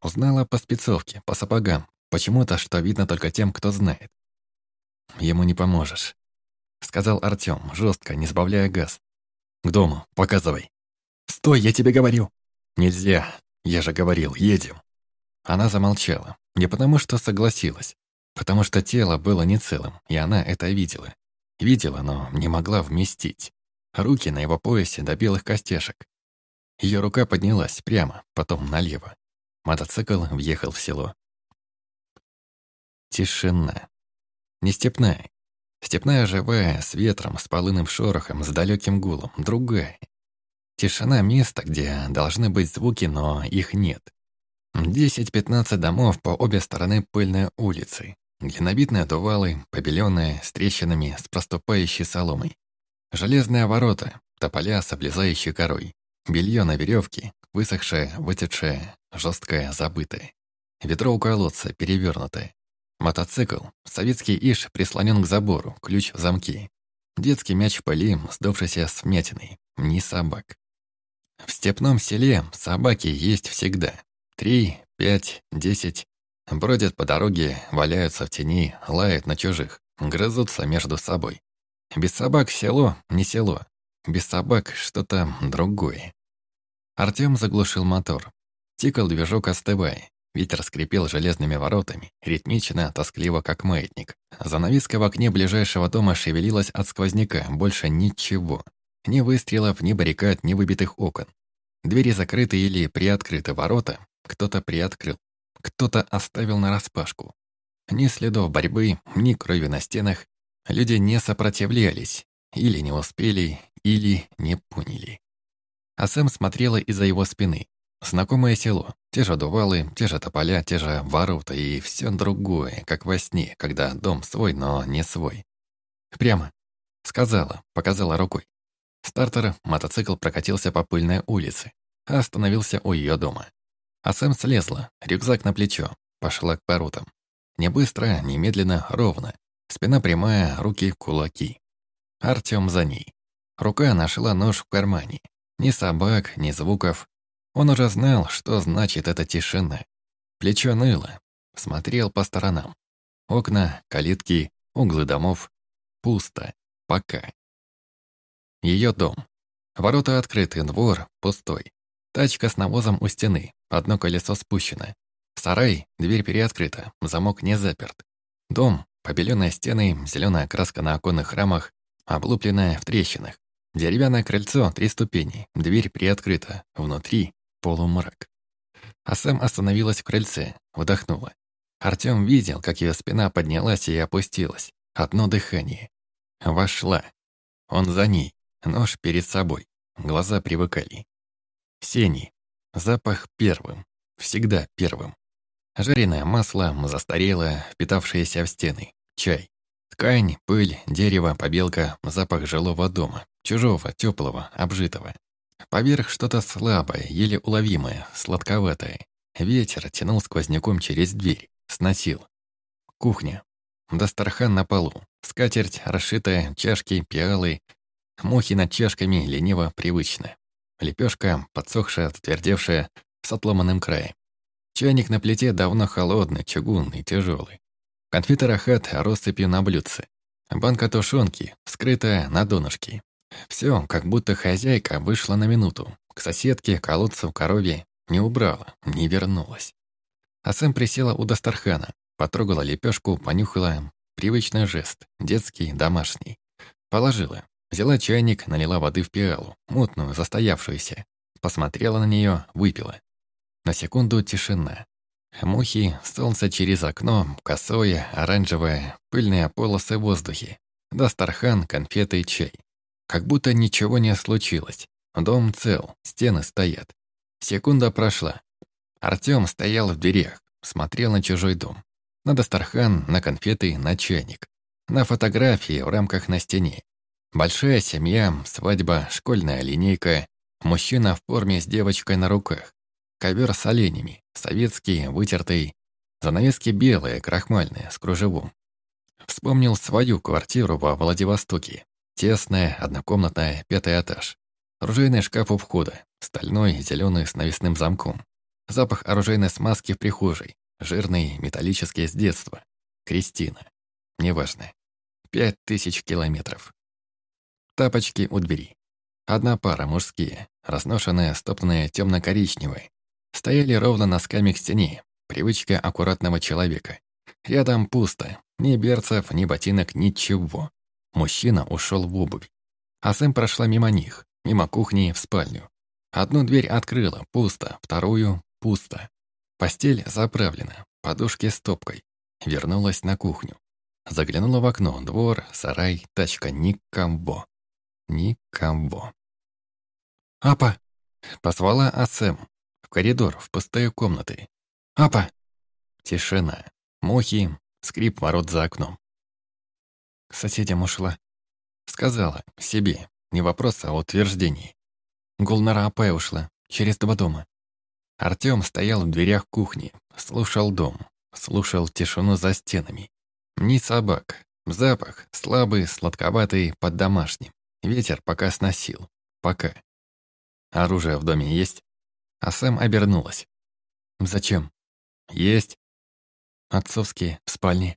Узнала по спецовке, по сапогам. Почему-то, что видно только тем, кто знает. «Ему не поможешь», — сказал Артём, жестко, не сбавляя газ. «К дому, показывай». «Стой, я тебе говорю!» «Нельзя, я же говорил, едем». Она замолчала, не потому что согласилась, потому что тело было не целым, и она это видела. Видела, но не могла вместить. Руки на его поясе до белых костяшек. Ее рука поднялась прямо, потом налево. Мотоцикл въехал в село. Тишина. Не степная. Степная живая, с ветром, с полынным шорохом, с далеким гулом. Другая. Тишина места, где должны быть звуки, но их нет. Десять-пятнадцать домов по обе стороны пыльной улицы. Глинобитные дувалы, побеленные, с трещинами, с проступающей соломой. Железные ворота, тополя с облезающей корой. Белье на веревке, высохшее, вытекшее, жесткое, забытое. Ведро у колодца, перевернутое. Мотоцикл, советский иш прислонен к забору, ключ в замке. Детский мяч в пыли, сдувшийся с вмятиной. Ни собак. В степном селе собаки есть всегда. Три, пять, десять. Бродят по дороге, валяются в тени, лают на чужих, грызутся между собой. Без собак село не село. Без собак что-то другое. Артём заглушил мотор. Тикал движок остывая. Ветер скрипел железными воротами, ритмично, тоскливо, как маятник. Занавеска в окне ближайшего дома шевелилась от сквозняка, больше ничего. Ни выстрелов, ни баррикад, ни выбитых окон. Двери закрыты или приоткрыты ворота, кто-то приоткрыл, кто-то оставил нараспашку. Ни следов борьбы, ни крови на стенах, Люди не сопротивлялись, или не успели, или не поняли. А Сэм смотрела из-за его спины. Знакомое село, те же дувалы, те же тополя, те же ворота и все другое, как во сне, когда дом свой, но не свой. «Прямо», — сказала, показала рукой. Стартер, мотоцикл прокатился по пыльной улице, а остановился у ее дома. А Сэм слезла, рюкзак на плечо, пошла к воротам. Не быстро, не медленно, ровно. Спина прямая, руки — кулаки. Артём за ней. Рука нашла нож в кармане. Ни собак, ни звуков. Он уже знал, что значит эта тишина. Плечо ныло. Смотрел по сторонам. Окна, калитки, углы домов. Пусто. Пока. Ее дом. Ворота открыты, двор пустой. Тачка с навозом у стены, одно колесо спущено. Сарай, дверь переоткрыта, замок не заперт. Дом, Побеленные стены, зеленая краска на оконных рамах, облупленная в трещинах. Деревянное крыльцо, три ступени, дверь приоткрыта, внутри полумрак. А Сэм остановилась в крыльце, вдохнула. Артём видел, как ее спина поднялась и опустилась. Одно дыхание. Вошла. Он за ней, нож перед собой. Глаза привыкали. Сени. Запах первым. Всегда первым. Жареное масло, застарелое, впитавшееся в стены. Чай. Ткань, пыль, дерево, побелка, запах жилого дома. Чужого, теплого, обжитого. Поверх что-то слабое, еле уловимое, сладковатое. Ветер тянул сквозняком через дверь, сносил. Кухня. Дастархан на полу. Скатерть, расшитая, чашки, пиалы. Мухи над чашками лениво привычно. Лепешка, подсохшая, затвердевшая, с отломанным краем. Чайник на плите давно холодный, чугунный, тяжелый. Конфеты Рахат россыпью на блюдце. Банка тушенки, вскрытая, на донышке. Все, как будто хозяйка вышла на минуту. К соседке, к колодцу, к корове не убрала, не вернулась. Асем присела у Дастархана, потрогала лепешку, понюхала. Привычный жест, детский, домашний. Положила. Взяла чайник, налила воды в пиалу, мутную, застоявшуюся. Посмотрела на нее, выпила. На секунду тишина. Мухи, солнце через окно, косое, оранжевое, пыльные полосы в воздухе. Дастархан, конфеты и чай. Как будто ничего не случилось. Дом цел, стены стоят. Секунда прошла. Артём стоял в дверях, смотрел на чужой дом. На Дастархан, на конфеты, на чайник. На фотографии в рамках на стене. Большая семья, свадьба, школьная линейка, мужчина в форме с девочкой на руках. Ковер с оленями, советский, вытертый. Занавески белые, крахмальные, с кружевом. Вспомнил свою квартиру во Владивостоке. Тесная, однокомнатная, пятый этаж. Оружейный шкаф у входа, стальной, зеленый с навесным замком. Запах оружейной смазки в прихожей, жирный, металлический с детства. Кристина. Неважно. Пять тысяч километров. Тапочки у двери. Одна пара мужские, разношенные, стоптанные темно-коричневые, Стояли ровно носками к стене. Привычка аккуратного человека. Рядом пусто. Ни берцев, ни ботинок, ничего. Мужчина ушел в обувь. А Сэм прошла мимо них, мимо кухни в спальню. Одну дверь открыла, пусто, вторую — пусто. Постель заправлена, подушки стопкой. Вернулась на кухню. Заглянула в окно, двор, сарай, тачка, никого. Никого. «Апа!» — позвала Асэм коридор, в пустые комнаты. «Апа!» Тишина. Мухи, скрип ворот за окном. К соседям ушла. Сказала, себе, не вопрос, а утверждение. Гулнара Апе ушла, через два дома. Артём стоял в дверях кухни, слушал дом, слушал тишину за стенами. Ни собак, запах, слабый, сладковатый, под домашним. Ветер пока сносил, пока. Оружие в доме есть? А Сэм обернулась. «Зачем?» «Есть». «Отцовские, в спальне».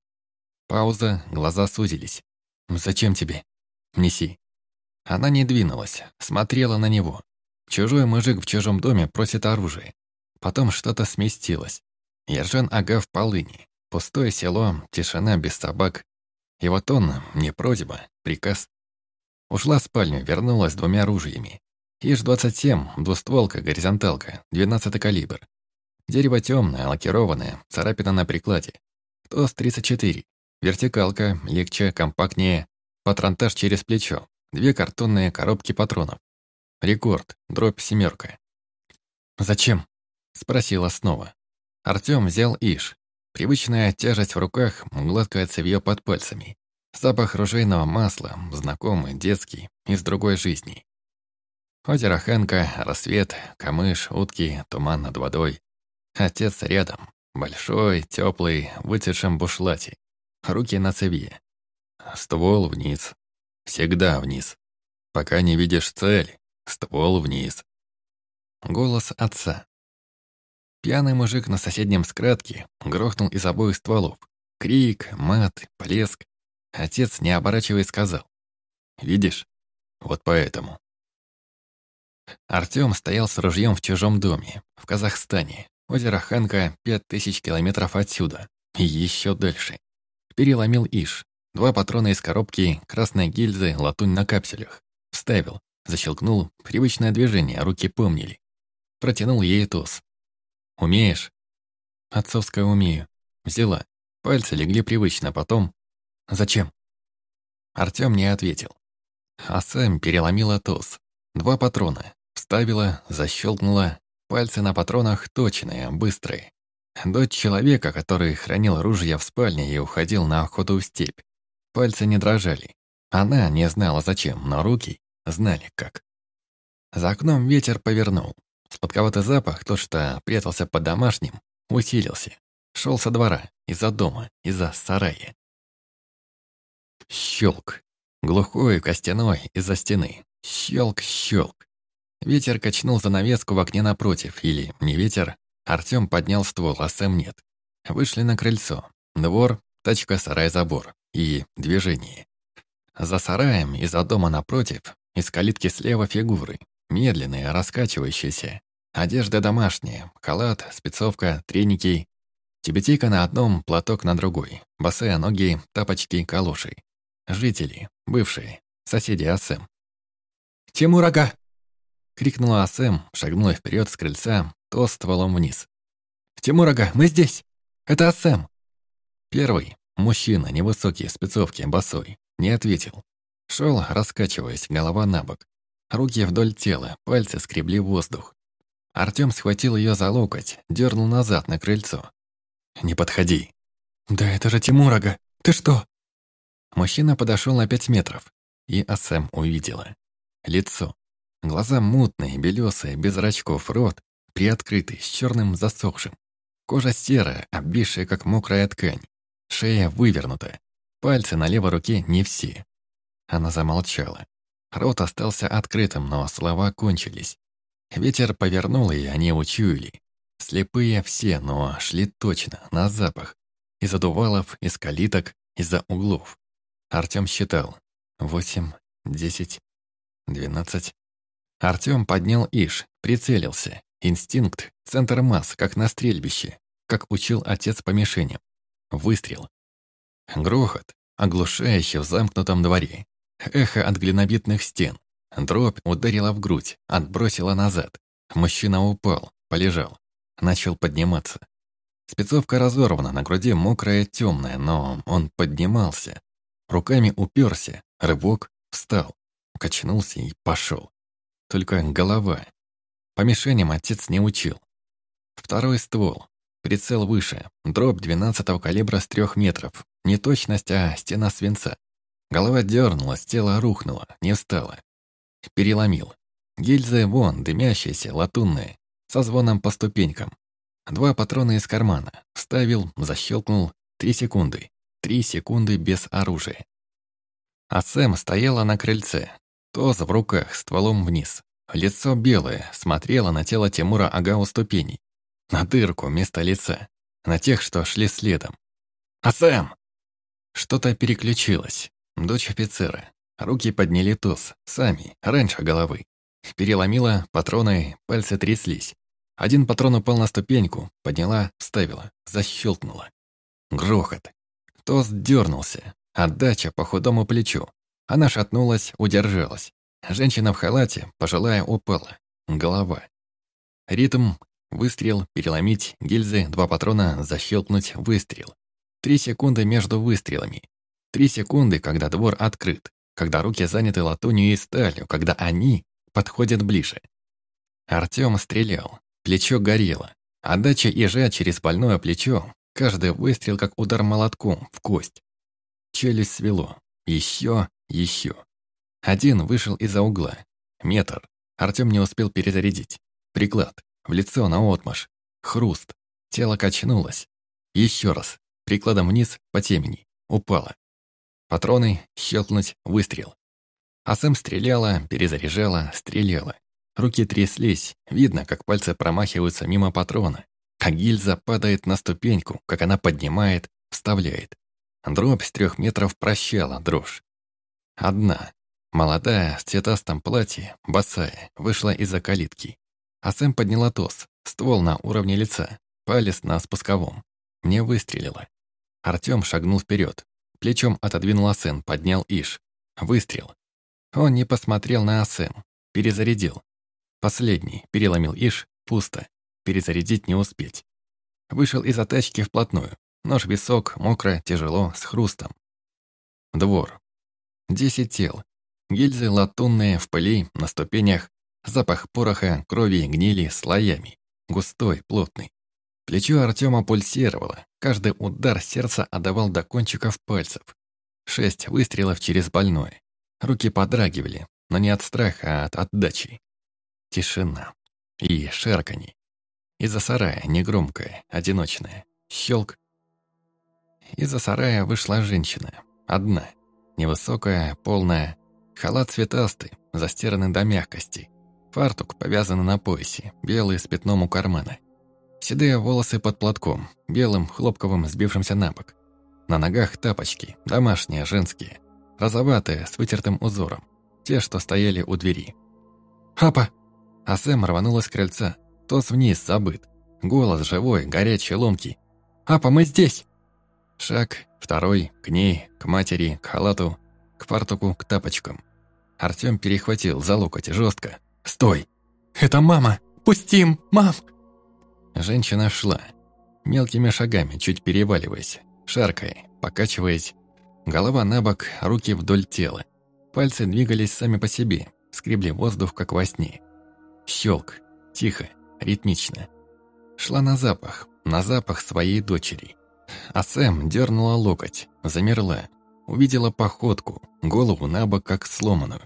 Пауза, глаза сузились. «Зачем тебе?» «Неси». Она не двинулась, смотрела на него. Чужой мужик в чужом доме просит оружие. Потом что-то сместилось. Ержан Ага в полыни. Пустое село, тишина без собак. И вот он, не просьба, приказ. Ушла в спальню, вернулась двумя ружьями. ИЖ-27, двустволка, горизонталка, 12 калибр. Дерево темное, лакированное, царапина на прикладе. ТОС-34, вертикалка, легче, компактнее, патронтаж через плечо, две картонные коробки патронов. Рекорд, дробь семерка. «Зачем?» — спросила снова. Артём взял ИЖ. Привычная тяжесть в руках, гладкое цевьё под пальцами. Запах ружейного масла, знакомый, детский, из другой жизни. Озеро Хэнка, рассвет, камыш, утки, туман над водой. Отец рядом, большой, теплый, в вытекшем бушлате. Руки на цевье. Ствол вниз. Всегда вниз. Пока не видишь цель, ствол вниз. Голос отца. Пьяный мужик на соседнем скратке грохнул из обоих стволов. Крик, мат, плеск. Отец, не оборачиваясь, сказал. «Видишь? Вот поэтому». Артём стоял с ружьем в чужом доме, в Казахстане. Озеро Ханка пять тысяч километров отсюда. И еще дальше. Переломил Иш. Два патрона из коробки, красные гильзы, латунь на капсулях. Вставил, защелкнул, привычное движение, руки помнили. Протянул ей туз. «Умеешь?» «Отцовское умею». Взяла. Пальцы легли привычно, потом... «Зачем?» Артём не ответил. А Сэм переломила туз. Два патрона. Вставила, защелкнула. Пальцы на патронах точные, быстрые. Дочь человека, который хранил ружья в спальне и уходил на охоту в степь. Пальцы не дрожали. Она не знала зачем, но руки знали как. За окном ветер повернул. Сладковатый запах, то, что прятался под домашним, усилился. Шел со двора, из-за дома, из-за сарая. Щелк. Глухой, костяной, из-за стены. Щелк-щелк. Ветер качнул занавеску в окне напротив, или не ветер. Артём поднял ствол, а Сэм нет. Вышли на крыльцо. Двор, тачка, сарай, забор. И движение. За сараем и за дома напротив, из калитки слева фигуры. Медленные, раскачивающиеся. Одежда домашняя, халат, спецовка, треники. Тибетейка на одном, платок на другой. Босые ноги, тапочки, калоши. Жители, бывшие, соседи Асэм. «Тимурага!» — крикнула Асэм, шагнула вперед с крыльца, то стволом вниз. Тимурага, мы здесь! Это Асэм!» Первый, мужчина, невысокий, спецовки, босой, не ответил. Шел, раскачиваясь, голова на бок. Руки вдоль тела, пальцы скребли воздух. Артём схватил её за локоть, дернул назад на крыльцо. «Не подходи!» «Да это же Тимурага! Ты что?» Мужчина подошел на пять метров, и Асэм увидела. Лицо. Глаза мутные, белесые, без зрачков, рот приоткрытый, с черным засохшим. Кожа серая, обвисшая, как мокрая ткань. Шея вывернута. Пальцы на левой руке не все. Она замолчала. Рот остался открытым, но слова кончились. Ветер повернул, и они учуяли. Слепые все, но шли точно, на запах. Из одувалов, из калиток, из-за углов. Артём считал. Восемь, десять, двенадцать. Артём поднял иш, прицелился. Инстинкт, центр масс, как на стрельбище, как учил отец по мишеням. Выстрел. Грохот, оглушающий в замкнутом дворе. Эхо от глинобитных стен. Дробь ударила в грудь, отбросила назад. Мужчина упал, полежал. Начал подниматься. Спецовка разорвана, на груди мокрая темная, но он поднимался. Руками уперся, рывок, встал, качнулся и пошел. Только голова. По мишеням отец не учил. Второй ствол. Прицел выше. Дробь 12-го калибра с трех метров. Не точность, а стена свинца. Голова дернулась, тело рухнуло, не встало. Переломил. Гильзы вон, дымящиеся, латунные, со звоном по ступенькам. Два патрона из кармана. Вставил, защелкнул. Три секунды. Три секунды без оружия. А Сэм стояла на крыльце. Тоз в руках, стволом вниз. Лицо белое, смотрело на тело Тимура Ага у ступеней. На дырку вместо лица. На тех, что шли следом. «А Сэм!» Что-то переключилось. Дочь офицера. Руки подняли туз, сами, раньше головы. Переломила, патроны, пальцы тряслись. Один патрон упал на ступеньку, подняла, вставила, защелкнула. Грохот. Тост дернулся. Отдача по худому плечу. Она шатнулась, удержалась. Женщина в халате, пожилая, упала. Голова. Ритм. Выстрел, переломить, гильзы, два патрона, защелкнуть, выстрел. Три секунды между выстрелами. Три секунды, когда двор открыт, когда руки заняты латунью и сталью, когда они подходят ближе. Артём стрелял, плечо горело. Отдача ежа через больное плечо, каждый выстрел как удар молотком в кость. Челюсть свело. Еще, еще. Один вышел из-за угла. Метр. Артём не успел перезарядить. Приклад. В лицо наотмашь. Хруст. Тело качнулось. Еще раз. Прикладом вниз по темени. Упало. Патроны, щелкнуть, выстрел. А Сэм стреляла, перезаряжала, стреляла. Руки тряслись, видно, как пальцы промахиваются мимо патрона. Как гильза падает на ступеньку, как она поднимает, вставляет. Дробь с трех метров прощала дрожь. Одна, Молодая, в цветастом платье, босая, вышла из-за калитки. А Сэм подняла тос, ствол на уровне лица, палец на спусковом. Мне выстрелила. Артём шагнул вперед, плечом отодвинул Асен, поднял Иш. Выстрел. Он не посмотрел на Асен, перезарядил. Последний, переломил Иш, пусто. Перезарядить не успеть. Вышел из атачки вплотную. Нож висок, мокро, тяжело, с хрустом. Двор. Десять тел, Гильзы латунные, в пыли, на ступенях. Запах пороха, крови, гнили слоями. Густой, плотный. Плечо Артема пульсировало. Каждый удар сердца отдавал до кончиков пальцев. Шесть выстрелов через больное. Руки подрагивали, но не от страха, а от отдачи. Тишина. И шарканье. Из-за сарая, негромкое, одиночное. Щелк. Из-за сарая вышла женщина. Одна. Невысокая, полная, Халат цветастый, застиранный до мягкости. Фартук повязанный на поясе, белый с пятном у кармана. Седые волосы под платком, белым хлопковым сбившимся на бок. На ногах тапочки, домашние, женские. Розоватые, с вытертым узором. Те, что стояли у двери. «Папа!» А Сэм рванула с крыльца. Тос вниз, забыт. Голос живой, горячий, ломкий. «Папа, мы здесь!» Шаг, второй, к ней, к матери, к халату, к фартуку, к тапочкам. Артём перехватил за локоть жестко. «Стой! Это мама! Пустим, мам!» Женщина шла. Мелкими шагами, чуть переваливаясь, шаркая, покачиваясь. Голова на бок, руки вдоль тела. Пальцы двигались сами по себе, скребли воздух, как во сне. Щелк, тихо, ритмично. Шла на запах, на запах своей дочери. А Сэм дернула локоть, замерла, увидела походку, голову на бок, как сломанную.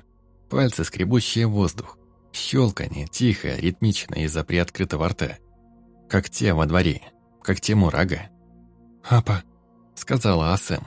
Пальцы, скребущие воздух. Щелканье, тихо, ритмично из-за приоткрытого рта. Как те во дворе, как те мурага. «Апа», — сказала Асэм.